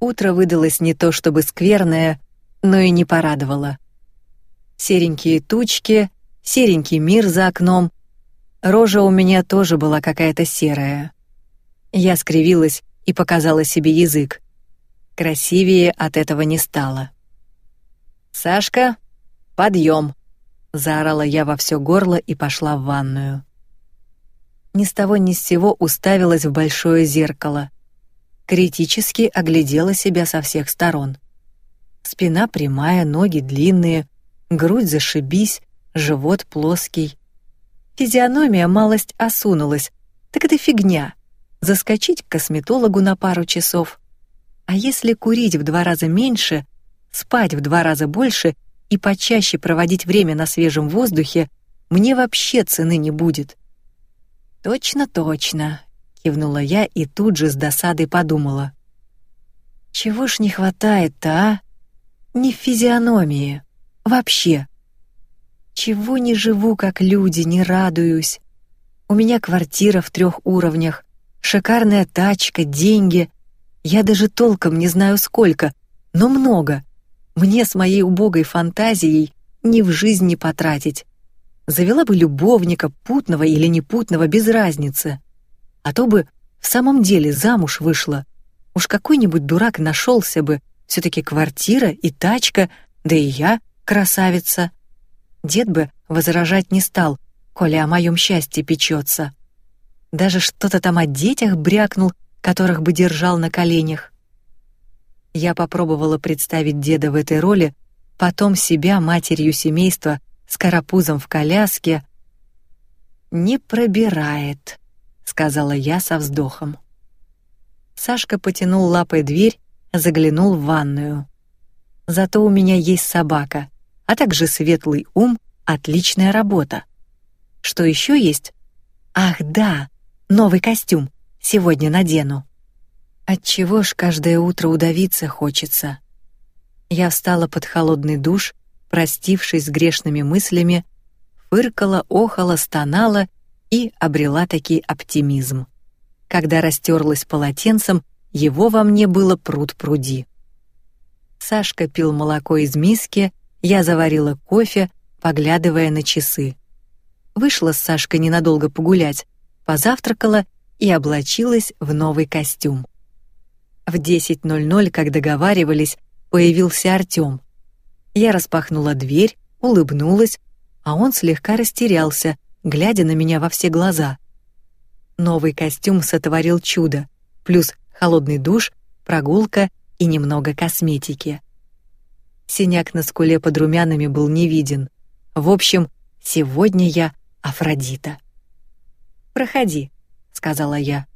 Утро выдалось не то чтобы скверное, но и не порадовало. Серенькие тучки, серенький мир за окном. Рожа у меня тоже была какая-то серая. Я скривилась и показала себе язык. Красивее от этого не стало. Сашка, подъем! заорала я во все горло и пошла в ванную. Ни с того ни с сего уставилась в большое зеркало. Критически оглядела себя со всех сторон. Спина прямая, ноги длинные, грудь зашибись, живот плоский. Физиономия малость осунулась. Так это фигня. Заскочить к косметологу на пару часов. А если курить в два раза меньше, спать в два раза больше и почаще проводить время на свежем воздухе, мне вообще цены не будет. Точно, точно, кивнула я и тут же с досадой подумала: чего ж не хватает-то, а? Не физиономии, вообще. Чего не живу как люди, не радуюсь. У меня квартира в трех уровнях, шикарная тачка, деньги. Я даже толком не знаю сколько, но много. Мне с моей убогой фантазией ни в жизнь не потратить. Завела бы любовника, путного или непутного, без разницы. А то бы в самом деле замуж вышла. Уж какой-нибудь дурак нашелся бы. Все-таки квартира и тачка, да и я красавица. Дед бы возражать не стал, коли о моем счастье печется. Даже что-то там о детях брякнул, которых бы держал на коленях. Я попробовала представить деда в этой роли, потом себя матерью семейства с карапузом в коляске. Не пробирает, сказала я со вздохом. Сашка потянул лапой дверь, заглянул в ванную. Зато у меня есть собака, а также светлый ум, отличная работа. Что еще есть? Ах, да, новый костюм. Сегодня надену. От чего ж каждое утро удавиться хочется? Я встала под холодный душ, простившись с грешными мыслями, фыркала, охала, стонала и обрела таки оптимизм. Когда растерлась полотенцем, его во мне было пруд-пруди. Сашка пил молоко из миски, я заварила кофе, поглядывая на часы. Вышла с Сашкой ненадолго погулять, позавтракала и облачилась в новый костюм. В 10:00, как договаривались, появился Артём. Я распахнула дверь, улыбнулась, а он слегка растерялся, глядя на меня во все глаза. Новый костюм сотворил чудо, плюс холодный душ, прогулка и немного косметики. Синяк на скуле под румянами был не виден. В общем, сегодня я Афродита. Проходи, сказала я.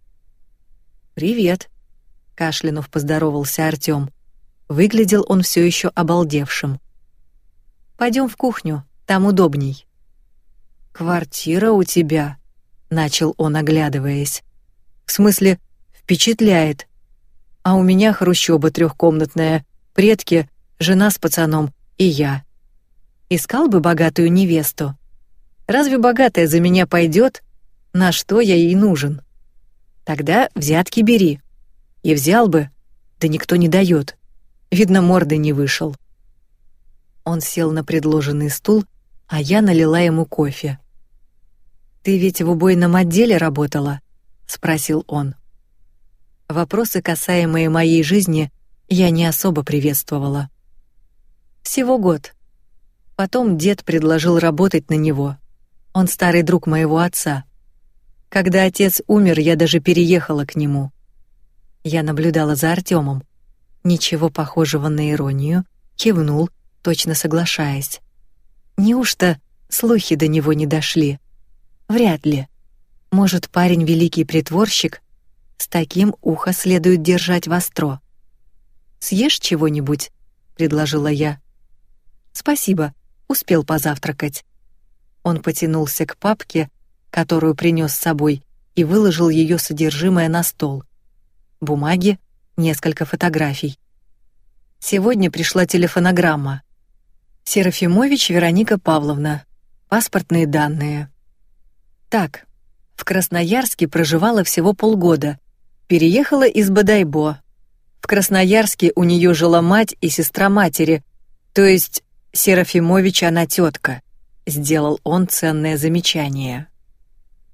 Привет, кашлянув поздоровался Артём. Выглядел он все еще обалдевшим. Пойдем в кухню, там удобней. Квартира у тебя, начал он, оглядываясь. В смысле, впечатляет. А у меня хрущоба трехкомнатная, предки, жена с пацаном и я. Искал бы богатую невесту. Разве богатая за меня пойдет? На что я ей нужен? Тогда взятки бери. И взял бы, да никто не дает. Видно, морды не вышел. Он сел на предложенный стул, а я налила ему кофе. Ты ведь в убойном отделе работала? спросил он. Вопросы, касаемые моей жизни, я не особо приветствовала. Всего год. Потом дед предложил работать на него. Он старый друг моего отца. Когда отец умер, я даже переехала к нему. Я наблюдала за Артемом. Ничего похожего на иронию, кивнул, точно соглашаясь. Неужто слухи до него не дошли? Вряд ли. Может, парень великий притворщик? С таким ухо следует держать востро. Съешь чего-нибудь, предложила я. Спасибо, успел позавтракать. Он потянулся к папке, которую принес с собой, и выложил ее содержимое на стол бумаги, несколько фотографий. Сегодня пришла телефонограмма. Серафимович Вероника Павловна. Паспортные данные. Так, в Красноярске проживала всего полгода. Переехала из Бадайбо. В Красноярске у нее жила мать и сестра матери, то есть Серафимович она тетка. Сделал он ценное замечание.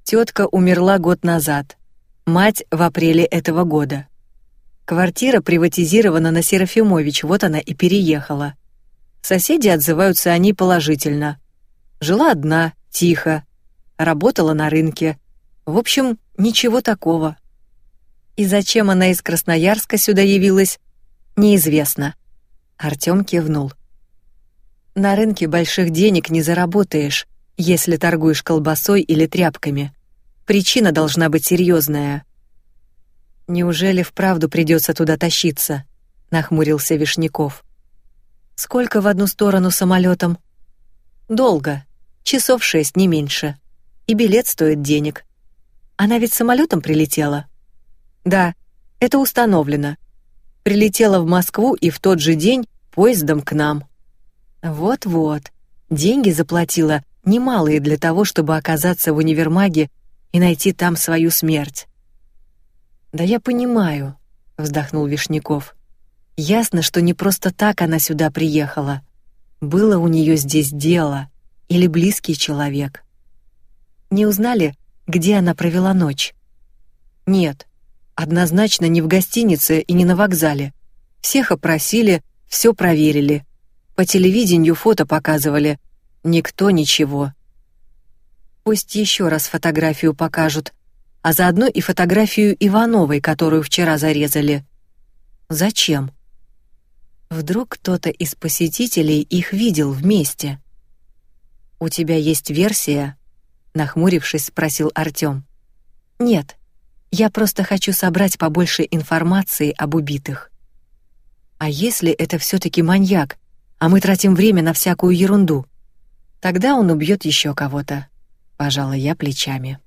Тетка умерла год назад, мать в апреле этого года. Квартира приватизирована на Серафимович, вот она и переехала. Соседи отзываются о ней положительно. Жила одна, тихо, работала на рынке. В общем, ничего такого. И зачем она из Красноярска сюда явилась, неизвестно. Артём кивнул. На рынке больших денег не заработаешь, если торгуешь колбасой или тряпками. Причина должна быть серьезная. Неужели вправду придется туда тащиться? Нахмурился Вишняков. Сколько в одну сторону самолетом? Долго, часов шесть не меньше. И билет стоит денег. Она ведь самолетом прилетела. Да, это установлено. Прилетела в Москву и в тот же день поездом к нам. Вот-вот. Деньги заплатила немалые для того, чтобы оказаться в универмаге и найти там свою смерть. Да я понимаю, вздохнул Вишняков. Ясно, что не просто так она сюда приехала. Было у нее здесь дело или близкий человек. Не узнали, где она провела ночь? Нет, однозначно не в гостинице и не на вокзале. Всех опросили, все проверили. По телевидению фото показывали. Никто ничего. Пусть еще раз фотографию покажут, а заодно и фотографию Ивановой, которую вчера зарезали. Зачем? Вдруг кто-то из посетителей их видел вместе. У тебя есть версия? Нахмурившись, спросил Артём. Нет, я просто хочу собрать побольше информации об убитых. А если это все-таки маньяк, а мы тратим время на всякую ерунду. Тогда он убьет еще кого-то. Пожала я плечами.